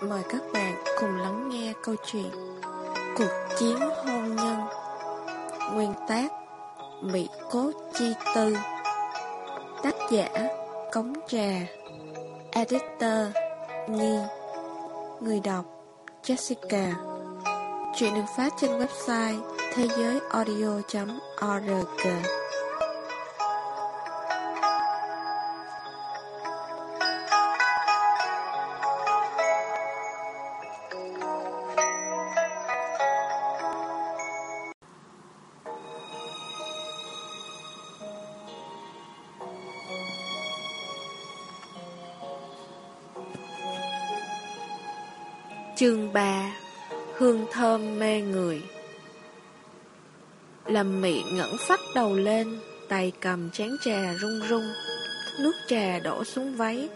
Mời các bạn cùng lắng nghe câu chuyện Cuộc chiến hôn nhân. Nguyên tác Mỹ Cốt Chi Tư. Tác giả Cống Trà. Editor Nhi. Người đọc Jessica. Chuyện được phát trên website thế giới Chương 3 Hương thơm mê người. Lâm mị ngẩng phát đầu lên Tay cầm chén trà rung rung Nước trà đổ xuống váy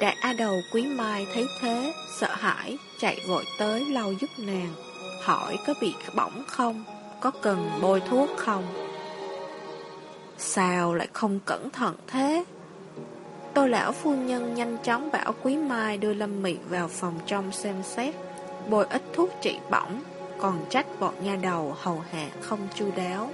Đại A đầu quý mai thấy thế Sợ hãi chạy vội tới lau giúp nàng Hỏi có bị bỏng không Có cần bôi thuốc không? Sao lại không cẩn thận thế? Tô lão phu nhân nhanh chóng bảo Quý Mai đưa Lâm Mị vào phòng trong xem xét, bôi ít thuốc trị bỏng, còn trách bọn nha đầu hầu hạ không chu đáo.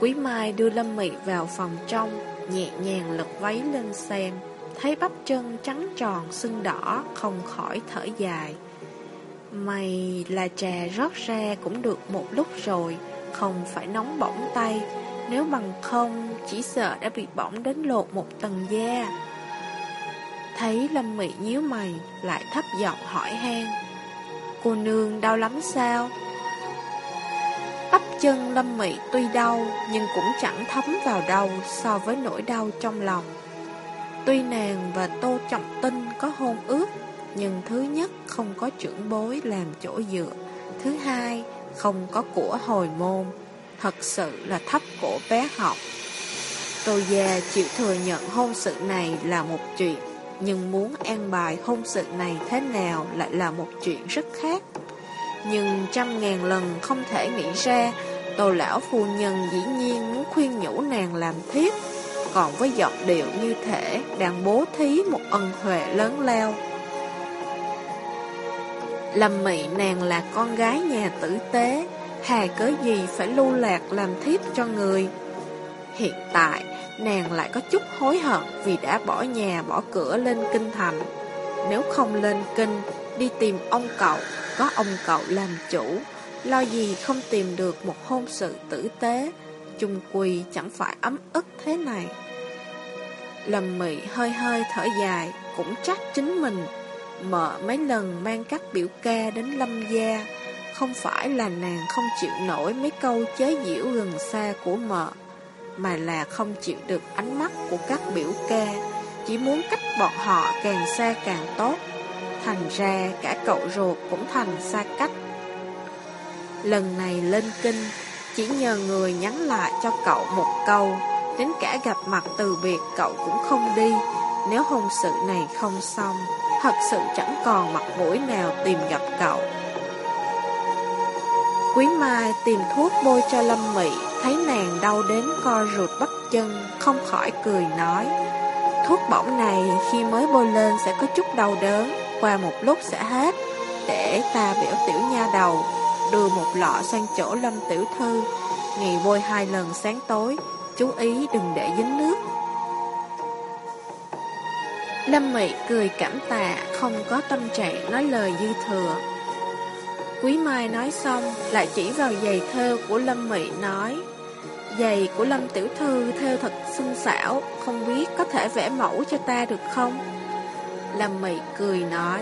Quý Mai đưa Lâm Mị vào phòng trong, nhẹ nhàng lật váy lên xem, thấy bắp chân trắng tròn sưng đỏ, không khỏi thở dài. Mày là trà rót ra cũng được một lúc rồi, không phải nóng bỏng tay, nếu bằng không, chỉ sợ đã bị bỏng đến lột một tầng da. Thấy Lâm Mị nhíu mày, lại thấp giọng hỏi han. Cô nương đau lắm sao? Bắp chân Lâm Mị tuy đau, nhưng cũng chẳng thấm vào đâu so với nỗi đau trong lòng. Tuy nàng và Tô Trọng Tinh có hôn ước, nhưng thứ nhất không có trưởng bối làm chỗ dựa, thứ hai không có của hồi môn, thật sự là thấp cổ bé học. Tô Gia chịu thừa nhận hôn sự này là một chuyện, nhưng muốn an bài hôn sự này thế nào lại là một chuyện rất khác. Nhưng trăm ngàn lần không thể nghĩ ra, Tô Lão Phu Nhân dĩ nhiên muốn khuyên nhủ nàng làm thiếp, còn với giọng điệu như thể đang bố thí một ân huệ lớn lao. Lâm Mị nàng là con gái nhà tử tế, Hà cớ gì phải lưu lạc làm thiếp cho người Hiện tại Nàng lại có chút hối hận Vì đã bỏ nhà, bỏ cửa lên kinh thành. Nếu không lên kinh, Đi tìm ông cậu, Có ông cậu làm chủ. Lo gì không tìm được một hôn sự tử tế, chung quỳ chẳng phải ấm ức thế này. Lâm mị hơi hơi thở dài, Cũng trách chính mình. Mợ mấy lần mang các biểu ca đến lâm gia, không phải là nàng không chịu nổi mấy câu chế giễu gần xa của mợ. Mà là không chịu được ánh mắt của các biểu ca, Chỉ muốn cách bọn họ càng xa càng tốt. Thành ra cả cậu ruột cũng thành xa cách. Lần này lên kinh, Chỉ nhờ người nhắn lại cho cậu một câu, Đến cả gặp mặt từ biệt cậu cũng không đi. Nếu hôn sự này không xong, Thật sự chẳng còn mặt mũi nào tìm gặp cậu. Quý Mai tìm thuốc bôi cho Lâm Mỹ thấy nàng đau đến co rụt bắp chân, không khỏi cười nói. Thuốc bỏng này khi mới bôi lên sẽ có chút đau đớn, qua một lúc sẽ hết. Để ta biểu tiểu nha đầu, đưa một lọ sang chỗ Lâm Tiểu Thư, ngày bôi hai lần sáng tối, chú ý đừng để dính nước. Lâm Mị cười cảm tạ, không có tâm trạng nói lời dư thừa. Quý Mai nói xong, lại chỉ vào giày thêu của Lâm Mị nói Giày của Lâm Tiểu Thư thêu thật xinh xảo, không biết có thể vẽ mẫu cho ta được không? Lâm Mị cười nói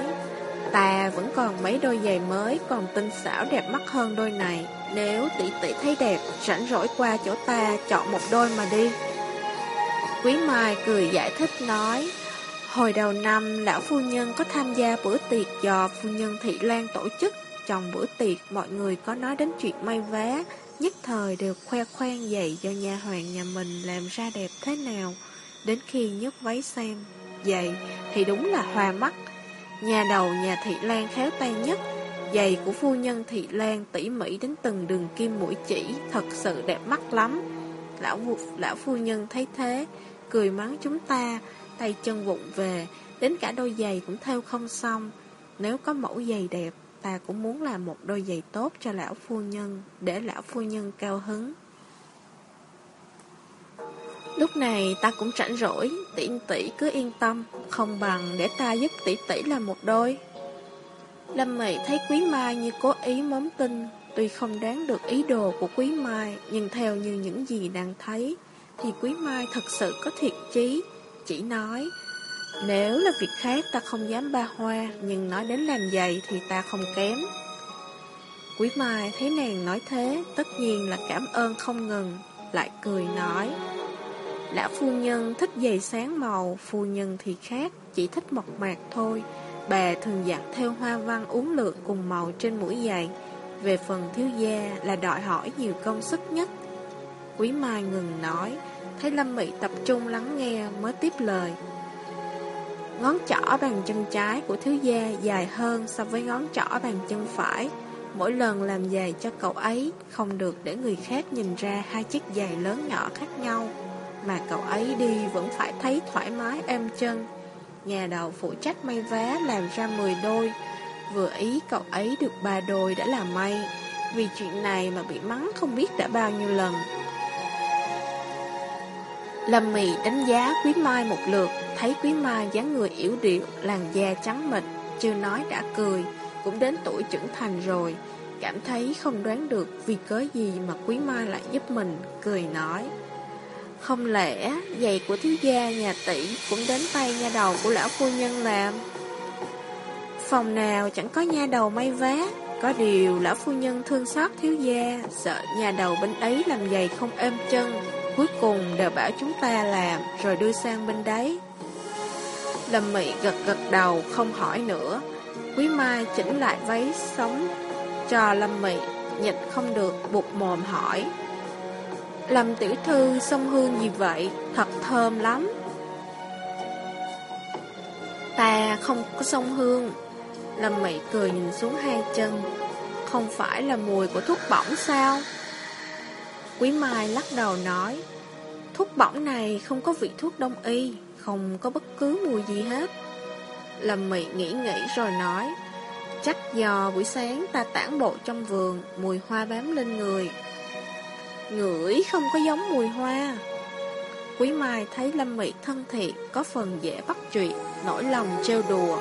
Ta vẫn còn mấy đôi giày mới còn tinh xảo đẹp mắt hơn đôi này Nếu tỷ tỷ thấy đẹp, rảnh rỗi qua chỗ ta chọn một đôi mà đi Quý Mai cười giải thích nói Hồi đầu năm, lão phu nhân có tham gia bữa tiệc do phu nhân Thị Lan tổ chức trong bữa tiệc mọi người có nói đến chuyện may vá, nhất thời đều khoe khoang giày do nhà hoàng nhà mình làm ra đẹp thế nào. Đến khi nhấc váy xem, giày thì đúng là hoa mắt. Nhà đầu nhà Thị Lan khéo tay nhất, giày của phu nhân Thị Lan tỉ mỉ đến từng đường kim mũi chỉ, thật sự đẹp mắt lắm. Lão, lão phu nhân thấy thế, cười mắng chúng ta, tay chân vụng về, đến cả đôi giày cũng theo không xong. nếu có mẫu giày đẹp, ta cũng muốn làm một đôi giày tốt cho lão phu nhân, để lão phu nhân cao hứng. Lúc này ta cũng rảnh rỗi, tỷ tỷ cứ yên tâm, không bằng để ta giúp tỷ tỷ làm một đôi. Lâm Mị thấy Quý Mai như cố ý móm tin, tuy không đoán được ý đồ của Quý Mai, nhưng theo như những gì đang thấy, thì Quý Mai thật sự có thiệt chí, chỉ nói, nếu là việc khác ta không dám ba hoa, nhưng nói đến làm giày thì ta không kém. Quý Mai thấy nàng nói thế, tất nhiên là cảm ơn không ngừng, lại cười nói, Lão phu nhân thích giày sáng màu, phu nhân thì khác, chỉ thích mộc mạc thôi. Bà thường dặn theo hoa văn uống lượt cùng màu trên mũi giày. Về phần thiếu gia là đòi hỏi nhiều công sức nhất. Quý Mai ngừng nói, thấy Lâm mỹ tập trung lắng nghe mới tiếp lời. Ngón trỏ bàn chân trái của thiếu gia dài hơn so với ngón trỏ bàn chân phải. Mỗi lần làm giày cho cậu ấy, không được để người khác nhìn ra hai chiếc giày lớn nhỏ khác nhau mà cậu ấy đi vẫn phải thấy thoải mái êm chân. Nhà đầu phụ trách may vá làm ra 10 đôi, vừa ý cậu ấy được ba đôi đã là may, vì chuyện này mà bị mắng không biết đã bao nhiêu lần. Lâm Mì đánh giá Quý Mai một lượt, thấy Quý Mai dáng người yếu điệu, làn da trắng mịn, chưa nói đã cười, cũng đến tuổi trưởng thành rồi, cảm thấy không đoán được vì cớ gì mà Quý Mai lại giúp mình, cười nói. Không lẽ giày của thiếu gia nhà tỷ cũng đến tay nha đầu của lão phu nhân làm? Phòng nào chẳng có nha đầu may vá, có điều lão phu nhân thương xót thiếu gia, sợ nhà đầu bên ấy làm giày không êm chân, cuối cùng đều bảo chúng ta làm rồi đưa sang bên đấy. Lâm Mị gật gật đầu không hỏi nữa, Quý Mai chỉnh lại váy sống cho Lâm Mị, nhịn không được buộc mồm hỏi. Lâm tiểu thư sông hương gì vậy? Thật thơm lắm. Ta không có sông hương. Lâm Mị cười nhìn xuống hai chân. Không phải là mùi của thuốc bỏng sao? Quý Mai lắc đầu nói, Thuốc bỏng này không có vị thuốc đông y, Không có bất cứ mùi gì hết. Lâm Mị nghĩ nghĩ rồi nói, Chắc do buổi sáng ta tản bộ trong vườn, Mùi hoa bám lên người. Ngửi không có giống mùi hoa. Quý Mai thấy Lâm Mị thân thiện, Có phần dễ bắt chuyện, Nổi lòng trêu đùa.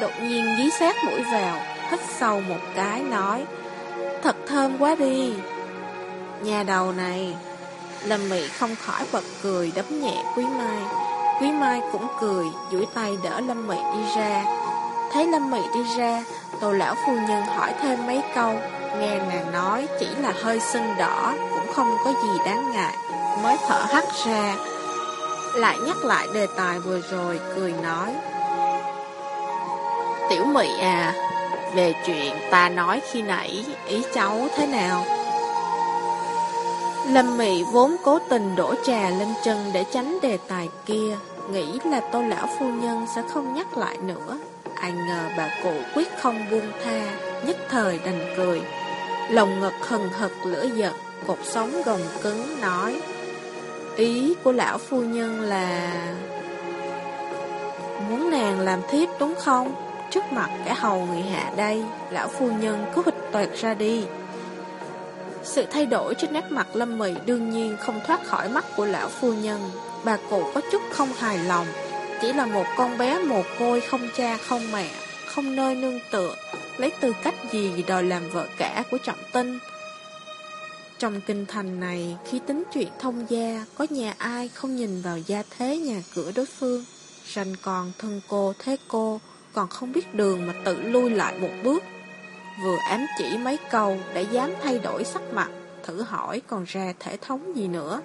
Đột nhiên dí sát mũi vào, Hít sâu một cái, nói, Thật thơm quá đi. Nhà đầu này. Lâm Mị không khỏi bật cười đấm nhẹ Quý Mai. Quý Mai cũng cười, duỗi tay đỡ Lâm Mị đi ra. Thấy Lâm Mị đi ra, Tô lão phu nhân hỏi thêm mấy câu. Nghe nàng nói chỉ là hơi sưng đỏ, Cũng không có gì đáng ngại, Mới thở hắt ra. Lại nhắc lại đề tài vừa rồi, Cười nói. Tiểu mị à Về chuyện ta nói khi nãy, Ý cháu thế nào? Lâm Mị vốn cố tình đổ trà lên chân để tránh đề tài kia, nghĩ là tô lão phu nhân sẽ không nhắc lại nữa. Ai ngờ bà cụ quyết không buông tha, nhất thời đành cười. Lòng ngực hừng hực lửa giận, cột sống gồng cứng nói Ý của lão phu nhân là Muốn nàng làm thiếp đúng không? Trước mặt cả hầu người hạ đây Lão phu nhân cứ hịch toẹt ra đi sự thay đổi trên nét mặt Lâm Mị đương nhiên không thoát khỏi mắt của lão phu nhân Bà cụ có chút không hài lòng Chỉ là một con bé mồ côi không cha không mẹ Không nơi nương tựa lấy tư cách gì đòi làm vợ cả của trọng tinh. Trong kinh thành này, khi tính chuyện thông gia, có nhà ai không nhìn vào gia thế nhà cửa đối phương. rành còn thân cô thế cô, còn không biết đường mà tự lui lại một bước. Vừa ám chỉ mấy câu đã dám thay đổi sắc mặt, thử hỏi còn ra thể thống gì nữa.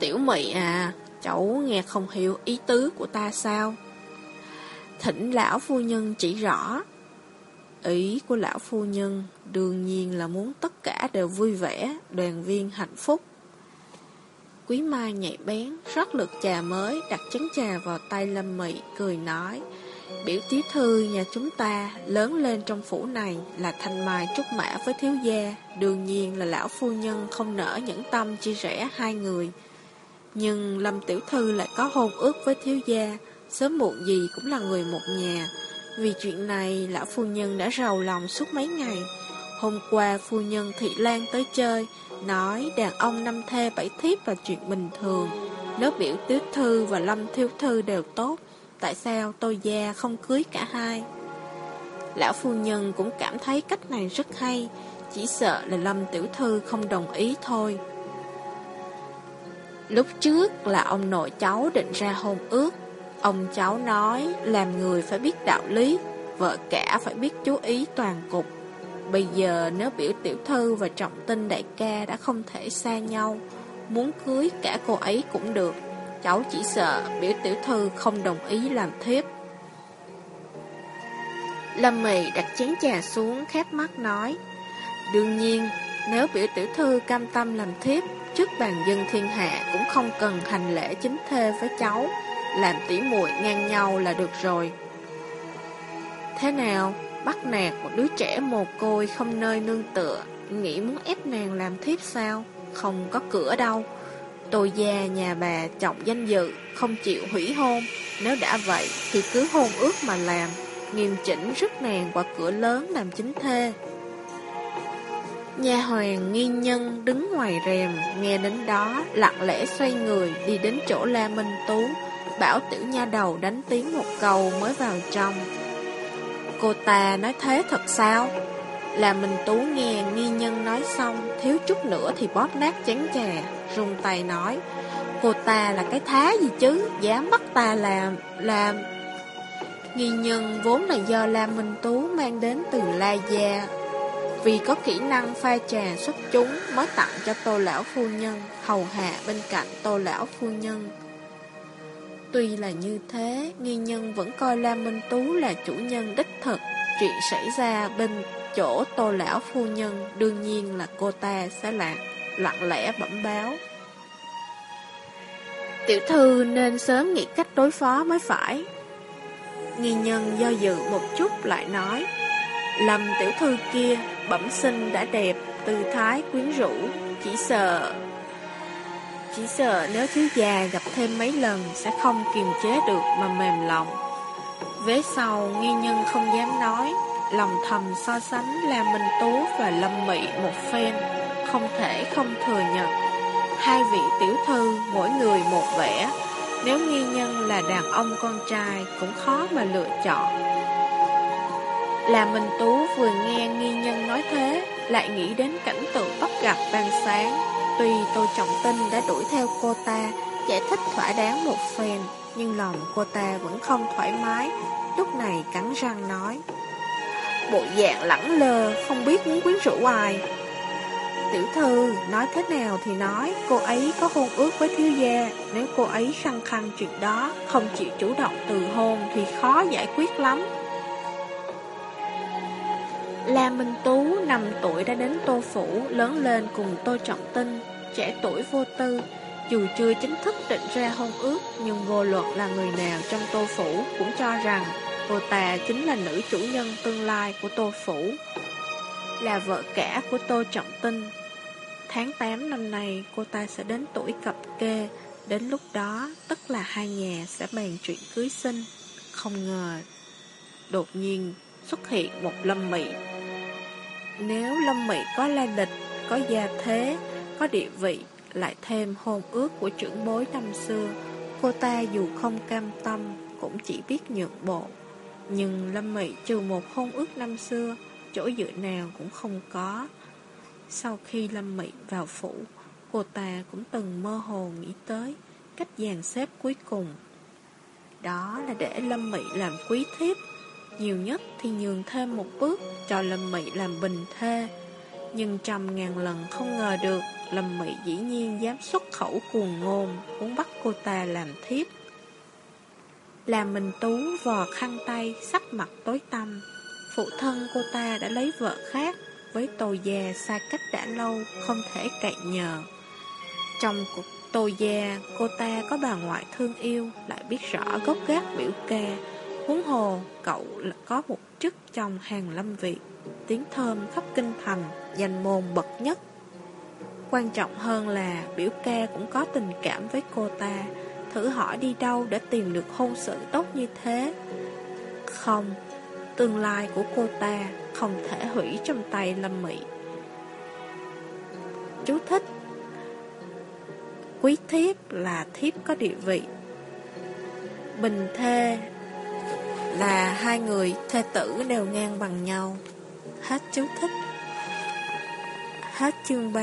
Tiểu mị à, cháu nghe không hiểu ý tứ của ta sao? Thỉnh lão phu nhân chỉ rõ. Ý của lão phu nhân đương nhiên là muốn tất cả đều vui vẻ, đoàn viên hạnh phúc. Quý Mai nhạy bén, rót lượt trà mới, đặt chén trà vào tay Lâm Mị, cười nói, biểu tí thư nhà chúng ta lớn lên trong phủ này là thanh mai trúc mã với thiếu gia, đương nhiên là lão phu nhân không nỡ những tâm chia rẽ hai người. Nhưng Lâm Tiểu Thư lại có hôn ước với thiếu gia, sớm muộn gì cũng là người một nhà. Vì chuyện này, lão phu nhân đã rầu lòng suốt mấy ngày. Hôm qua phu nhân Thị Lan tới chơi, nói đàn ông năm thê bảy thiếp là chuyện bình thường. Nếu biểu tiếu thư và lâm thiếu thư đều tốt, tại sao tôi già không cưới cả hai? Lão phu nhân cũng cảm thấy cách này rất hay, chỉ sợ là lâm tiểu thư không đồng ý thôi. Lúc trước là ông nội cháu định ra hôn ước, ông cháu nói làm người phải biết đạo lý, vợ cả phải biết chú ý toàn cục. Bây giờ nếu biểu tiểu thư và trọng tinh đại ca đã không thể xa nhau, muốn cưới cả cô ấy cũng được. Cháu chỉ sợ biểu tiểu thư không đồng ý làm thiếp. Lâm Mị đặt chén trà xuống khép mắt nói Đương nhiên, nếu biểu tiểu thư cam tâm làm thiếp Trước bàn dân thiên hạ cũng không cần hành lễ chính thê với cháu. Làm tỉ muội ngang nhau là được rồi. Thế nào, bắt nạt một đứa trẻ mồ côi không nơi nương tựa Nghĩ muốn ép nàng làm thiếp sao? Không có cửa đâu. Tôi gia nhà bà trọng danh dự, Không chịu hủy hôn. Nếu đã vậy thì cứ hôn ước mà làm. Nghiêm chỉnh rất nàng qua cửa lớn làm chính thê. Nhà hoàng nghi nhân đứng ngoài rèm, Nghe đến đó, lặng lẽ xoay người Đi đến chỗ La Minh Tú. Bảo tiểu nha đầu đánh tiếng một câu mới vào trong. Cô ta nói thế thật sao? Là Minh Tú nghe nghi nhân nói xong Thiếu chút nữa thì bóp nát chén trà Rung tay nói Cô ta là cái thá gì chứ? Dám bắt ta làm Làm. Nghi nhân vốn là do Lam Minh Tú mang đến từ La Gia. Vì có kỹ năng pha trà xuất chúng mới tặng cho tô lão phu nhân Hầu hạ bên cạnh tô lão phu nhân. Tuy là như thế, nghi nhân vẫn coi Lam Minh Tú là chủ nhân đích thực. Chuyện xảy ra bên chỗ tô lão phu nhân Đương nhiên là cô ta sẽ lạc, lặng lẽ bẩm báo. Tiểu thư nên sớm nghĩ cách đối phó mới phải. Nghi nhân do dự một chút lại nói Lâm tiểu thư kia bẩm sinh đã đẹp Tư thái quyến rũ Chỉ sợ Chỉ sợ nếu thiếu già gặp thêm mấy lần Sẽ không kiềm chế được mà mềm lòng. Vế sau nghi nhân không dám nói Lòng thầm so sánh là Minh Tú và Lâm Mị một phen, Không thể không thừa nhận. Hai vị tiểu thư, mỗi người một vẻ. Nếu nghi nhân là đàn ông con trai, cũng khó mà lựa chọn. Là Minh Tú vừa nghe nghi nhân nói thế, Lại nghĩ đến cảnh tượng bắt gặp ban sáng. Tuy Tô Trọng Tinh đã đuổi theo cô ta, Giải thích thỏa đáng một phen, Nhưng lòng cô ta vẫn không thoải mái. Lúc này cắn răng nói Bộ dạng lẳng lơ Không biết muốn quyến rũ ai Tiểu thư, nói thế nào thì nói, cô ấy có hôn ước với thiếu gia, nếu cô ấy khăng khăng chuyện đó, không chịu chủ động từ hôn thì khó giải quyết lắm. La Minh Tú, 5 tuổi đã đến Tô Phủ, lớn lên cùng Tô Trọng Tinh, trẻ tuổi vô tư. Dù chưa chính thức định ra hôn ước, nhưng vô luật là người nào trong Tô Phủ cũng cho rằng cô ta chính là nữ chủ nhân tương lai của Tô Phủ là vợ cả của Tô Trọng Tinh. Tháng 8 năm nay cô ta sẽ đến tuổi cập kê, đến lúc đó tức là hai nhà sẽ bàn chuyện cưới sinh. Không ngờ, đột nhiên xuất hiện một lâm mị. Nếu lâm mị có lai lịch, có gia thế, có địa vị, lại thêm hôn ước của trưởng bối năm xưa, cô ta dù không cam tâm cũng chỉ biết nhượng bộ. Nhưng Lâm Mị trừ một hôn ước năm xưa, chỗ dựa nào cũng không có. Sau khi Lâm Mị vào phủ, cô ta cũng từng mơ hồ nghĩ tới cách dàn xếp cuối cùng. Đó là để Lâm Mị làm quý thiếp, nhiều nhất thì nhường thêm một bước cho Lâm Mị làm bình thê. Nhưng trăm ngàn lần không ngờ được Lâm Mị dĩ nhiên dám xuất khẩu cuồng ngôn Muốn bắt cô ta làm thiếp làm mình tú vò khăn tay, Sắc mặt tối tăm. Phụ thân cô ta đã lấy vợ khác Với tô già xa cách đã lâu, Không thể cậy nhờ. Trong cuộc tô già, Cô ta có bà ngoại thương yêu, Lại biết rõ gốc gác biểu ca Huống hồ, cậu là có một chức trong hàng lâm vị, Tiếng thơm khắp kinh thành, Danh môn bậc nhất. Quan trọng hơn là biểu ca cũng có tình cảm với cô ta thử hỏi đi đâu để tìm được hôn sự tốt như thế. Không, tương lai của cô ta không thể hủy trong tay Lâm mỹ Chú thích Quý thiếp là thiếp có địa vị Bình thê là hai người thê tử đều ngang bằng nhau. Hết chú thích. Hết chương 3